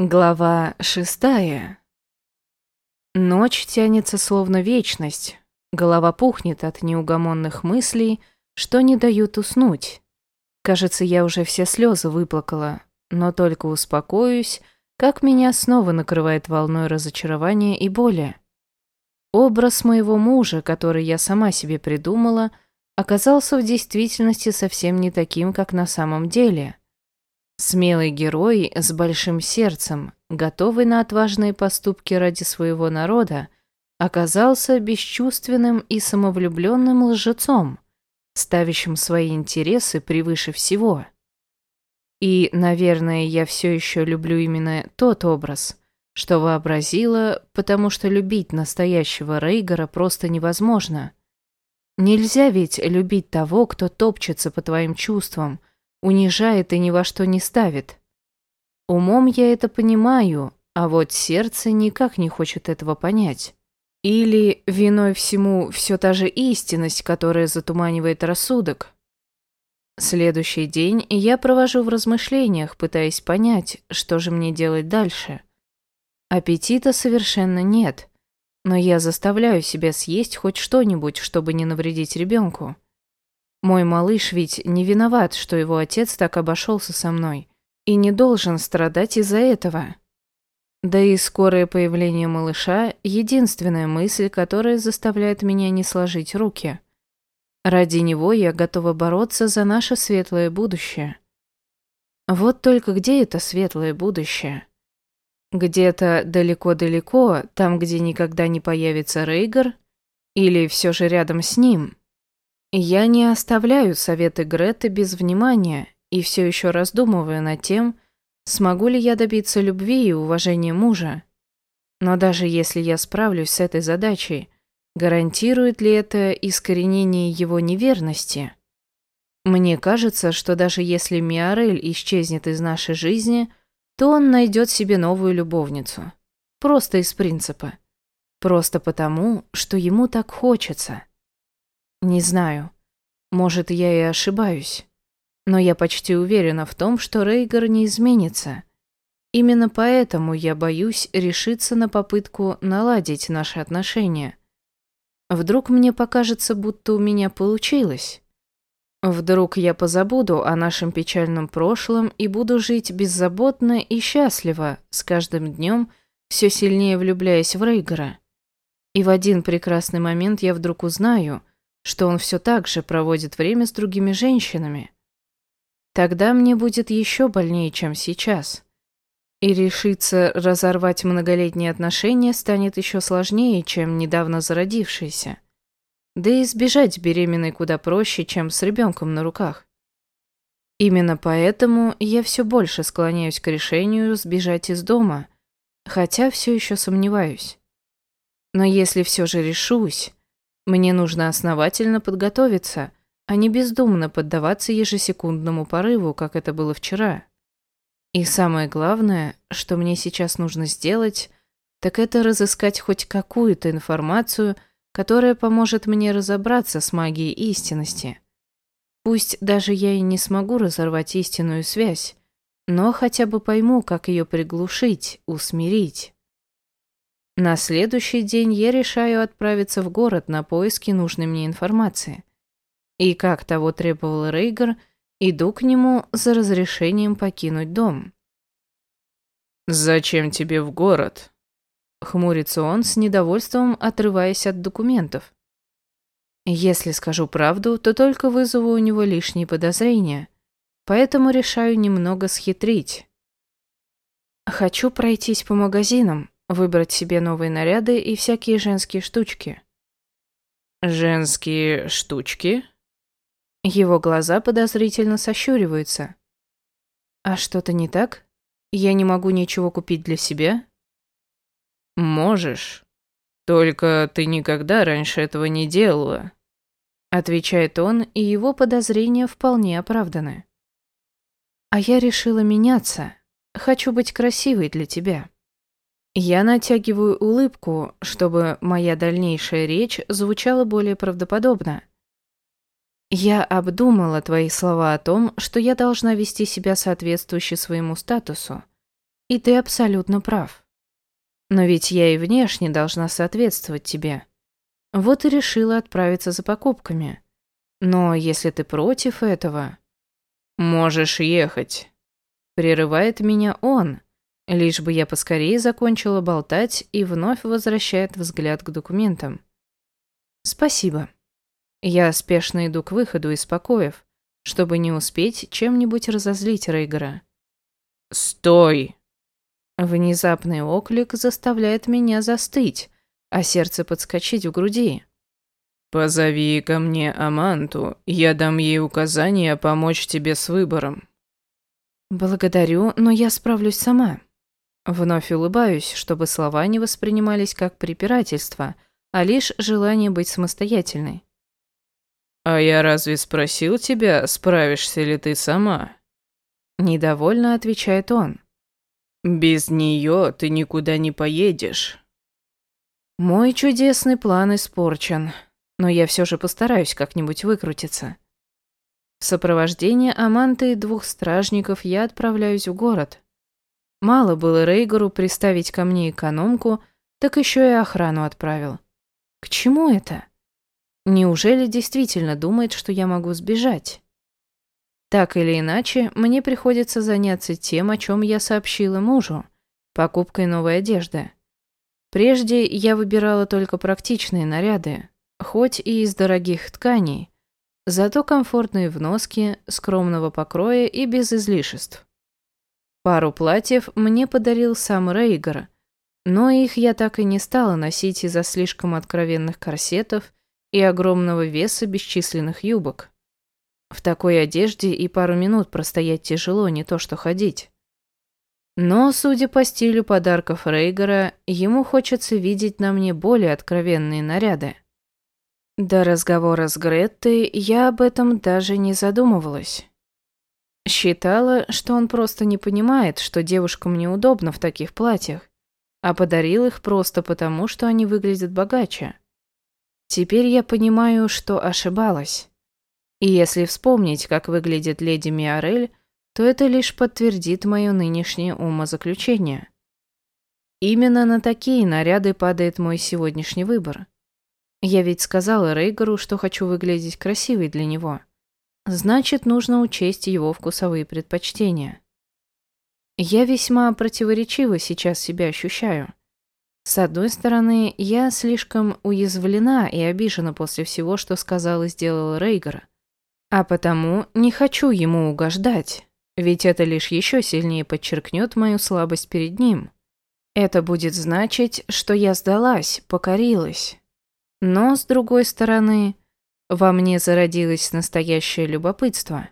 Глава шестая. Ночь тянется словно вечность. Голова пухнет от неугомонных мыслей, что не дают уснуть. Кажется, я уже все слезы выплакала, но только успокоюсь, как меня снова накрывает волной разочарования и боли. Образ моего мужа, который я сама себе придумала, оказался в действительности совсем не таким, как на самом деле – Смелый герой с большим сердцем, готовый на отважные поступки ради своего народа, оказался бесчувственным и самовлюбленным лжецом, ставящим свои интересы превыше всего. И, наверное, я все еще люблю именно тот образ, что вообразила, потому что любить настоящего Рейгора просто невозможно. Нельзя ведь любить того, кто топчется по твоим чувствам, унижает и ни во что не ставит. Умом я это понимаю, а вот сердце никак не хочет этого понять. Или виной всему все та же истинность, которая затуманивает рассудок. Следующий день я провожу в размышлениях, пытаясь понять, что же мне делать дальше. Аппетита совершенно нет, но я заставляю себя съесть хоть что-нибудь, чтобы не навредить ребенку. Мой малыш ведь не виноват, что его отец так обошелся со мной, и не должен страдать из-за этого. Да и скорое появление малыша – единственная мысль, которая заставляет меня не сложить руки. Ради него я готова бороться за наше светлое будущее. Вот только где это светлое будущее? Где-то далеко-далеко, там, где никогда не появится Рейгар? Или все же рядом с ним? Я не оставляю советы Греты без внимания и все еще раздумываю над тем, смогу ли я добиться любви и уважения мужа. Но даже если я справлюсь с этой задачей, гарантирует ли это искоренение его неверности? Мне кажется, что даже если Миорель исчезнет из нашей жизни, то он найдет себе новую любовницу. Просто из принципа. Просто потому, что ему так хочется. Не знаю. Может, я и ошибаюсь. Но я почти уверена в том, что Рейгар не изменится. Именно поэтому я боюсь решиться на попытку наладить наши отношения. Вдруг мне покажется, будто у меня получилось. Вдруг я позабуду о нашем печальном прошлом и буду жить беззаботно и счастливо, с каждым днем все сильнее влюбляясь в Рейгара. И в один прекрасный момент я вдруг узнаю, что он все так же проводит время с другими женщинами. Тогда мне будет еще больнее, чем сейчас. И решиться разорвать многолетние отношения станет еще сложнее, чем недавно зародившиеся. Да и избежать беременной куда проще, чем с ребенком на руках. Именно поэтому я все больше склоняюсь к решению сбежать из дома, хотя все еще сомневаюсь. Но если все же решусь, мне нужно основательно подготовиться, а не бездумно поддаваться ежесекундному порыву, как это было вчера. И самое главное, что мне сейчас нужно сделать, так это разыскать хоть какую-то информацию, которая поможет мне разобраться с магией истинности. Пусть даже я и не смогу разорвать истинную связь, но хотя бы пойму, как ее приглушить, усмирить. На следующий день я решаю отправиться в город на поиски нужной мне информации. И как того требовал Рейгар, иду к нему за разрешением покинуть дом. «Зачем тебе в город?» Хмурится он с недовольством, отрываясь от документов. Если скажу правду, то только вызову у него лишние подозрения, поэтому решаю немного схитрить. Хочу пройтись по магазинам, Выбрать себе новые наряды и всякие женские штучки. Женские штучки? Его глаза подозрительно сощуриваются. А что-то не так? Я не могу ничего купить для себя? Можешь. Только ты никогда раньше этого не делала. Отвечает он, и его подозрения вполне оправданы. А я решила меняться. Хочу быть красивой для тебя. Я натягиваю улыбку, чтобы моя дальнейшая речь звучала более правдоподобно. Я обдумала твои слова о том, что я должна вести себя соответствующе своему статусу. И ты абсолютно прав. Но ведь я и внешне должна соответствовать тебе. Вот и решила отправиться за покупками. Но если ты против этого... Можешь ехать. Прерывает меня он, лишь бы я поскорее закончила болтать и вновь возвращает взгляд к документам. Спасибо. Я спешно иду к выходу из покоев, чтобы не успеть чем-нибудь разозлить Рейгора. «Стой!» Внезапный оклик заставляет меня застыть, а сердце подскочить в груди. «Позови ко мне Аманту, я дам ей указания помочь тебе с выбором». «Благодарю, но я справлюсь сама». Вновь улыбаюсь, чтобы слова не воспринимались как препирательство, а лишь желание быть самостоятельной. «А я разве спросил тебя, справишься ли ты сама?» Недовольно отвечает он. «Без нее ты никуда не поедешь». Мой чудесный план испорчен но я все же постараюсь как-нибудь выкрутиться. В сопровождении Аманты и двух стражников я отправляюсь в город. Мало было Рейгору приставить ко мне экономку, так еще и охрану отправил. К чему это? Неужели действительно думает, что я могу сбежать? Так или иначе, мне приходится заняться тем, о чем я сообщила мужу, покупкой новой одежды. Прежде я выбирала только практичные наряды, хоть и из дорогих тканей, зато комфортные в носке, скромного покроя и без излишеств. Пару платьев мне подарил сам Рейгар, но их я так и не стала носить из-за слишком откровенных корсетов и огромного веса бесчисленных юбок. В такой одежде и пару минут простоять тяжело, не то что ходить. Но, судя по стилю подарков Рейгара, ему хочется видеть на мне более откровенные наряды. До разговора с Греттой я об этом даже не задумывалась. Считала, что он просто не понимает, что девушкам неудобно в таких платьях, а подарил их просто потому, что они выглядят богаче. Теперь я понимаю, что ошибалась. И если вспомнить, как выглядит леди Миорель, то это лишь подтвердит мое нынешнее умозаключение. Именно на такие наряды падает мой сегодняшний выбор. Я ведь сказала Рейгору, что хочу выглядеть красивой для него. Значит, нужно учесть его вкусовые предпочтения. Я весьма противоречиво сейчас себя ощущаю. С одной стороны, я слишком уязвлена и обижена после всего, что сказал и сделал Рейгор. А потому не хочу ему угождать, ведь это лишь еще сильнее подчеркнет мою слабость перед ним. Это будет значить, что я сдалась, покорилась. Но, с другой стороны, во мне зародилось настоящее любопытство.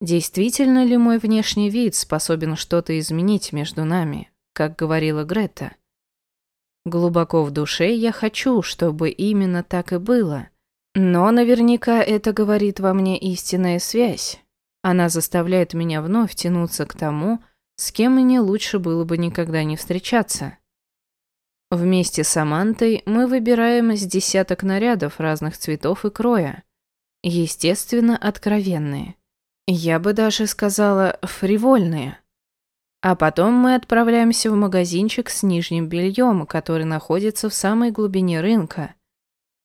Действительно ли мой внешний вид способен что-то изменить между нами, как говорила Грета? Глубоко в душе я хочу, чтобы именно так и было. Но наверняка это говорит во мне истинная связь. Она заставляет меня вновь тянуться к тому, с кем мне лучше было бы никогда не встречаться. Вместе с Амантой мы выбираем с десяток нарядов разных цветов и кроя. Естественно, откровенные. Я бы даже сказала, фривольные. А потом мы отправляемся в магазинчик с нижним бельем, который находится в самой глубине рынка.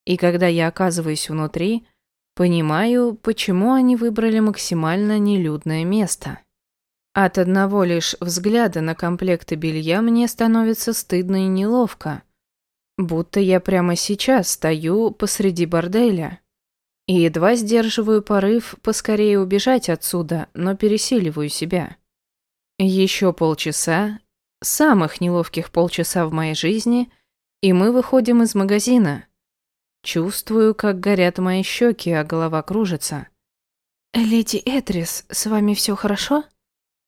И когда я оказываюсь внутри, понимаю, почему они выбрали максимально нелюдное место. От одного лишь взгляда на комплекты белья мне становится стыдно и неловко. Будто я прямо сейчас стою посреди борделя. И едва сдерживаю порыв поскорее убежать отсюда, но пересиливаю себя. Еще полчаса, самых неловких полчаса в моей жизни, и мы выходим из магазина. Чувствую, как горят мои щеки, а голова кружится. «Леди Этрис, с вами все хорошо?»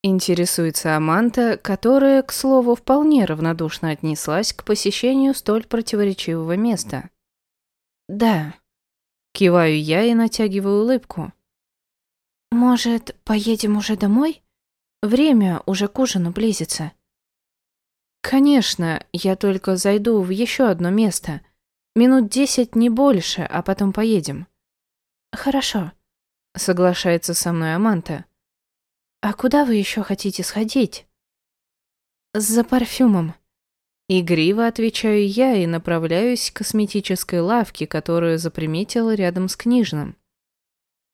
Интересуется Аманта, которая, к слову, вполне равнодушно отнеслась к посещению столь противоречивого места. «Да». Киваю я и натягиваю улыбку. «Может, поедем уже домой? Время уже к ужину близится». «Конечно, я только зайду в еще одно место. Минут десять, не больше, а потом поедем». «Хорошо», — соглашается со мной Аманта. «А куда вы еще хотите сходить?» за парфюмом. Игриво отвечаю я и направляюсь к косметической лавке, которую заприметила рядом с книжным.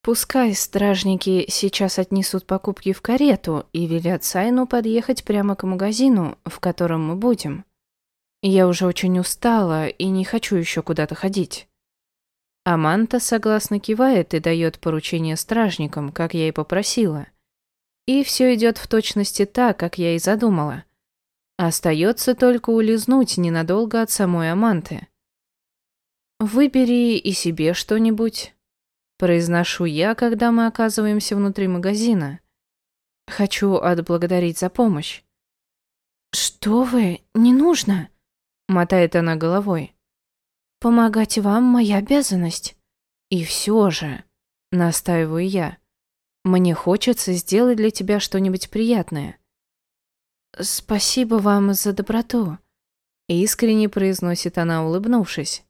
Пускай стражники сейчас отнесут покупки в карету и велят Сайну подъехать прямо к магазину, в котором мы будем. Я уже очень устала и не хочу еще куда-то ходить. Аманта согласно кивает и дает поручение стражникам, как я и попросила. И все идет в точности так, как я и задумала. Остается только улизнуть ненадолго от самой Аманты. «Выбери и себе что-нибудь», – произношу я, когда мы оказываемся внутри магазина. Хочу отблагодарить за помощь. «Что вы? Не нужно!» – мотает она головой. «Помогать вам – моя обязанность. И все же, настаиваю я, мне хочется сделать для тебя что-нибудь приятное». «Спасибо вам за доброту», – искренне произносит она, улыбнувшись.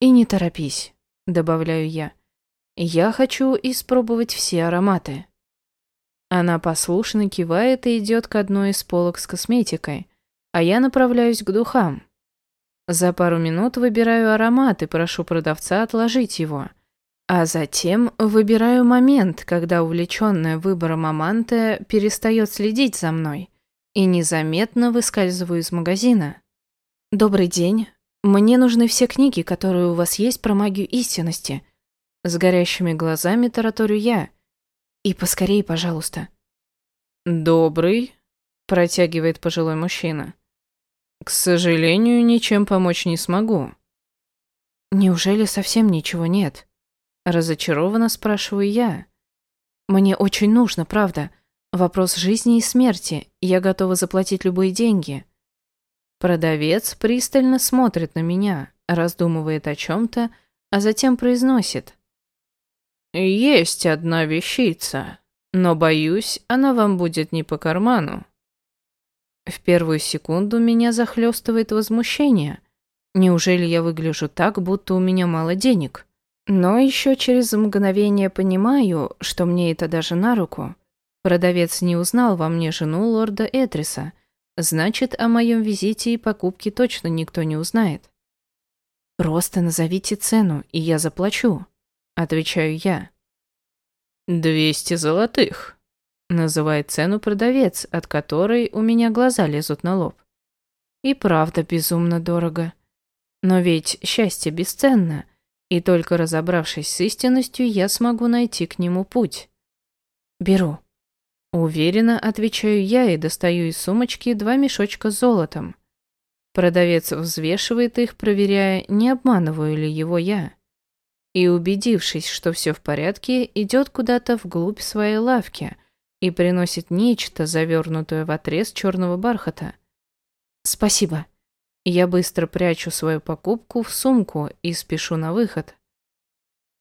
«И не торопись», – добавляю я. «Я хочу испробовать все ароматы». Она послушно кивает и идет к одной из полок с косметикой, а я направляюсь к духам. За пару минут выбираю аромат и прошу продавца отложить его. А затем выбираю момент, когда увлеченная выбором Аманте перестает следить за мной – и незаметно выскальзываю из магазина. «Добрый день. Мне нужны все книги, которые у вас есть про магию истинности». С горящими глазами тараторю я. «И поскорее, пожалуйста». «Добрый», – протягивает пожилой мужчина. «К сожалению, ничем помочь не смогу». «Неужели совсем ничего нет?» Разочарованно спрашиваю я. «Мне очень нужно, правда. Вопрос жизни и смерти, я готова заплатить любые деньги. Продавец пристально смотрит на меня, раздумывает о чем-то, а затем произносит. «Есть одна вещица, но, боюсь, она вам будет не по карману». В первую секунду меня захлестывает возмущение. Неужели я выгляжу так, будто у меня мало денег? Но еще через мгновение понимаю, что мне это даже на руку. Продавец не узнал во мне жену лорда Этриса, значит, о моем визите и покупке точно никто не узнает. «Просто назовите цену, и я заплачу», — отвечаю я. «Двести золотых», — называет цену продавец, от которой у меня глаза лезут на лоб. И правда безумно дорого. Но ведь счастье бесценно, и только разобравшись с истинностью, я смогу найти к нему путь. Беру. Уверенно отвечаю я и достаю из сумочки два мешочка с золотом. Продавец взвешивает их, проверяя, не обманываю ли его я. И убедившись, что все в порядке, идет куда-то вглубь своей лавки и приносит нечто, завернутое в отрез черного бархата. Спасибо. Я быстро прячу свою покупку в сумку и спешу на выход.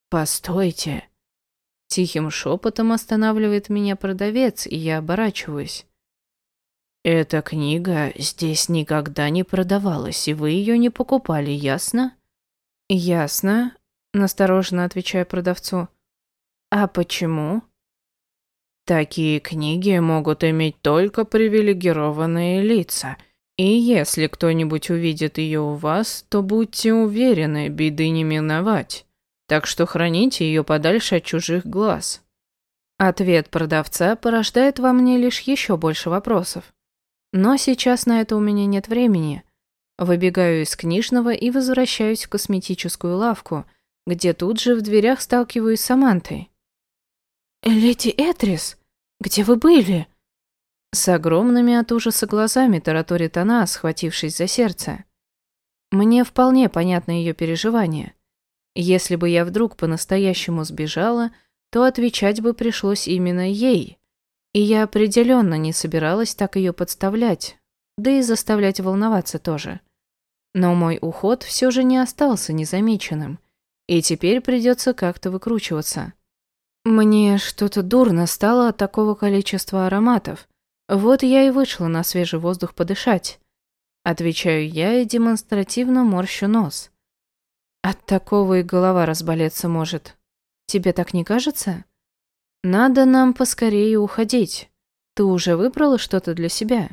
«Постойте», Тихим шепотом останавливает меня продавец, и я оборачиваюсь. «Эта книга здесь никогда не продавалась, и вы ее не покупали, ясно?» «Ясно», – настороженно отвечаю продавцу. «А почему?» «Такие книги могут иметь только привилегированные лица, и если кто-нибудь увидит ее у вас, то будьте уверены, беды не миновать» так что храните ее подальше от чужих глаз. Ответ продавца порождает во мне лишь еще больше вопросов. Но сейчас на это у меня нет времени. Выбегаю из книжного и возвращаюсь в косметическую лавку, где тут же в дверях сталкиваюсь с Самантой. «Леди Этрис, где вы были?» С огромными от ужаса глазами тараторит она, схватившись за сердце. Мне вполне понятно ее переживания. Если бы я вдруг по-настоящему сбежала, то отвечать бы пришлось именно ей. И я определенно не собиралась так ее подставлять, да и заставлять волноваться тоже. Но мой уход все же не остался незамеченным, и теперь придется как-то выкручиваться. Мне что-то дурно стало от такого количества ароматов. Вот я и вышла на свежий воздух подышать. Отвечаю я и демонстративно морщу нос. От такого и голова разболеться может. Тебе так не кажется? Надо нам поскорее уходить. Ты уже выбрала что-то для себя?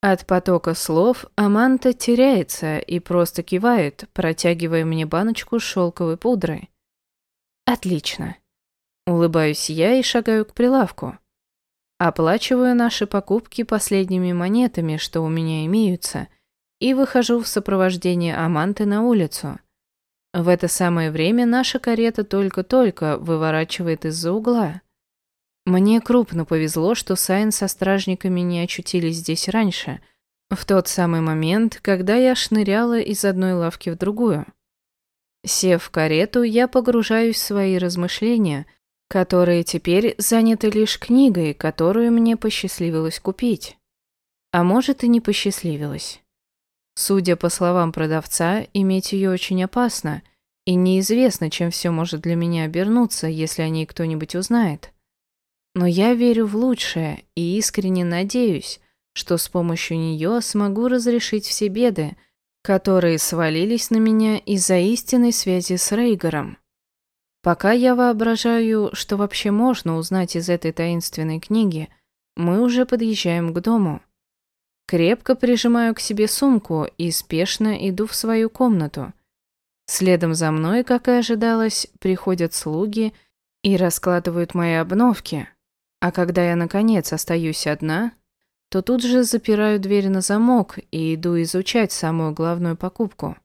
От потока слов Аманта теряется и просто кивает, протягивая мне баночку шелковой пудрой. Отлично. Улыбаюсь я и шагаю к прилавку. Оплачиваю наши покупки последними монетами, что у меня имеются, и выхожу в сопровождении Аманты на улицу. В это самое время наша карета только-только выворачивает из-за угла. Мне крупно повезло, что Сайн со стражниками не очутились здесь раньше, в тот самый момент, когда я шныряла из одной лавки в другую. Сев в карету, я погружаюсь в свои размышления, которые теперь заняты лишь книгой, которую мне посчастливилось купить. А может и не посчастливилось. Судя по словам продавца, иметь ее очень опасно, и неизвестно, чем все может для меня обернуться, если о ней кто-нибудь узнает. Но я верю в лучшее и искренне надеюсь, что с помощью нее смогу разрешить все беды, которые свалились на меня из-за истинной связи с Рейгором. Пока я воображаю, что вообще можно узнать из этой таинственной книги, мы уже подъезжаем к дому. Крепко прижимаю к себе сумку и спешно иду в свою комнату. Следом за мной, как и ожидалось, приходят слуги и раскладывают мои обновки. А когда я, наконец, остаюсь одна, то тут же запираю дверь на замок и иду изучать самую главную покупку.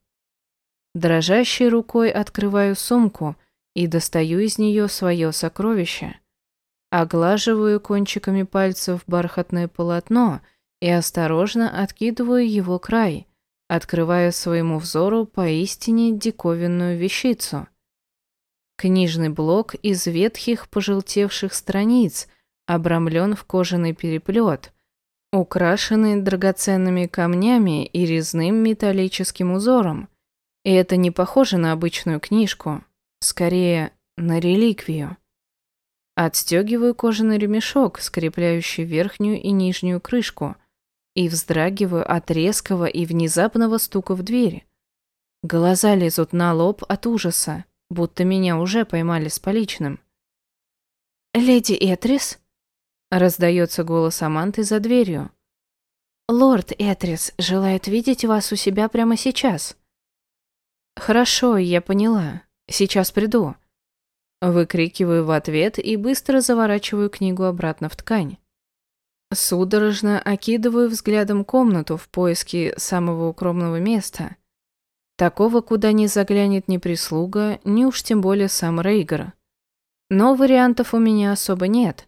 Дрожащей рукой открываю сумку и достаю из нее свое сокровище. Оглаживаю кончиками пальцев бархатное полотно – и осторожно откидываю его край, открывая своему взору поистине диковинную вещицу. Книжный блок из ветхих пожелтевших страниц обрамлен в кожаный переплет, украшенный драгоценными камнями и резным металлическим узором. И это не похоже на обычную книжку, скорее на реликвию. Отстегиваю кожаный ремешок, скрепляющий верхнюю и нижнюю крышку – и вздрагиваю от резкого и внезапного стука в дверь. Глаза лезут на лоб от ужаса, будто меня уже поймали с поличным. «Леди Этрис?» — раздается голос Аманты за дверью. «Лорд Этрис желает видеть вас у себя прямо сейчас». «Хорошо, я поняла. Сейчас приду». Выкрикиваю в ответ и быстро заворачиваю книгу обратно в ткань. Судорожно окидываю взглядом комнату в поиске самого укромного места. Такого, куда не заглянет ни прислуга, ни уж тем более сам Рейгар. Но вариантов у меня особо нет.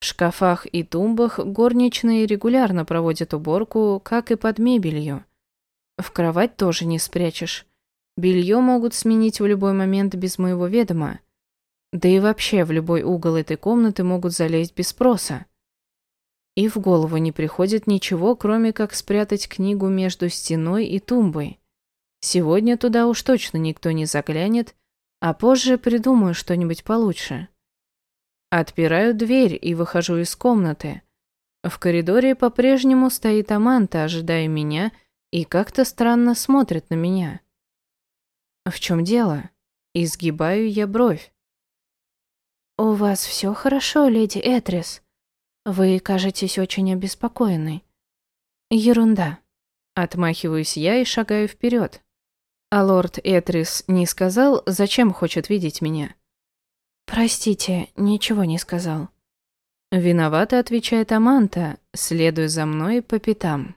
В шкафах и тумбах горничные регулярно проводят уборку, как и под мебелью. В кровать тоже не спрячешь. Белье могут сменить в любой момент без моего ведома. Да и вообще в любой угол этой комнаты могут залезть без спроса. И в голову не приходит ничего, кроме как спрятать книгу между стеной и тумбой. Сегодня туда уж точно никто не заглянет, а позже придумаю что-нибудь получше. Отпираю дверь и выхожу из комнаты. В коридоре по-прежнему стоит Аманта, ожидая меня, и как-то странно смотрит на меня. В чем дело? Изгибаю я бровь. «У вас все хорошо, леди Этрис?» Вы кажетесь очень обеспокоенной. Ерунда. Отмахиваюсь я и шагаю вперед. А лорд Этрис не сказал, зачем хочет видеть меня. Простите, ничего не сказал. Виновато отвечает Аманта, следуя за мной по пятам.